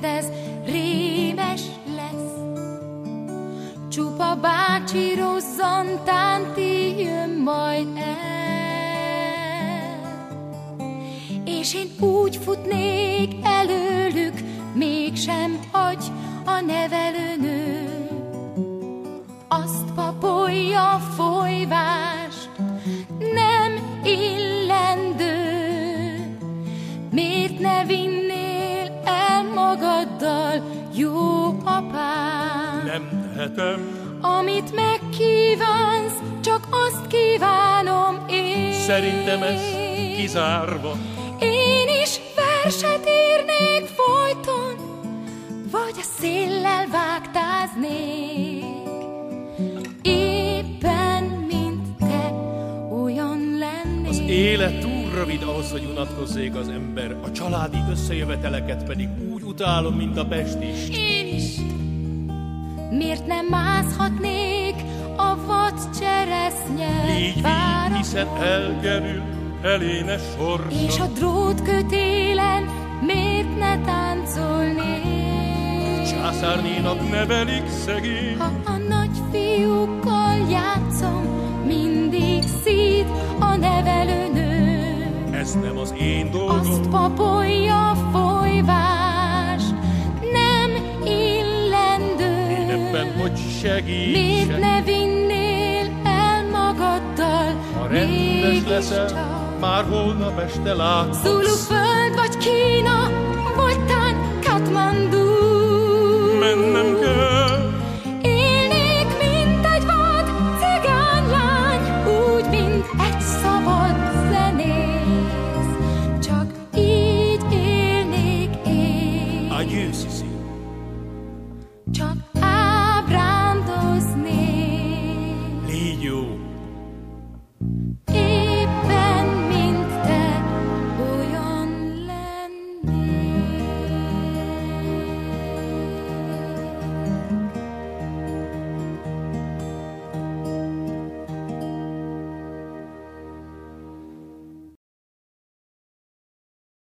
mindez rémes lesz. Csupa bácsi rozzantán ti jön majd el. És én úgy futnék előlük, mégsem hagy a nevelőnő. Azt papolja fog. Apám? Nem tehetem, Amit megkívánsz, csak azt kívánom én. szerintem ez kizárva. Én is verset írnék folyton, vagy a széllel vágtáznék. Élet túl rövid ahhoz, hogy unatkozzék az ember, a családi összejöveteleket pedig úgy utálom, mint a pestist. Én is. Miért nem mászhatnék a vad cseresznye víg, vára? hiszen elkerül eléne sorsa. És a drót kötélen miért ne táncolnék? Császárnénak nevelik szegény, Ha a nagy fiúkkal játszom, mindig ez nem az én dolgom. Azt papolja folyvás, nem illendő. Én ebben hogy segítsek, Miért ne vinnél el magaddal? ha rendes leszel, csak? már holnap este láthatsz. Zulu föld vagy Kína,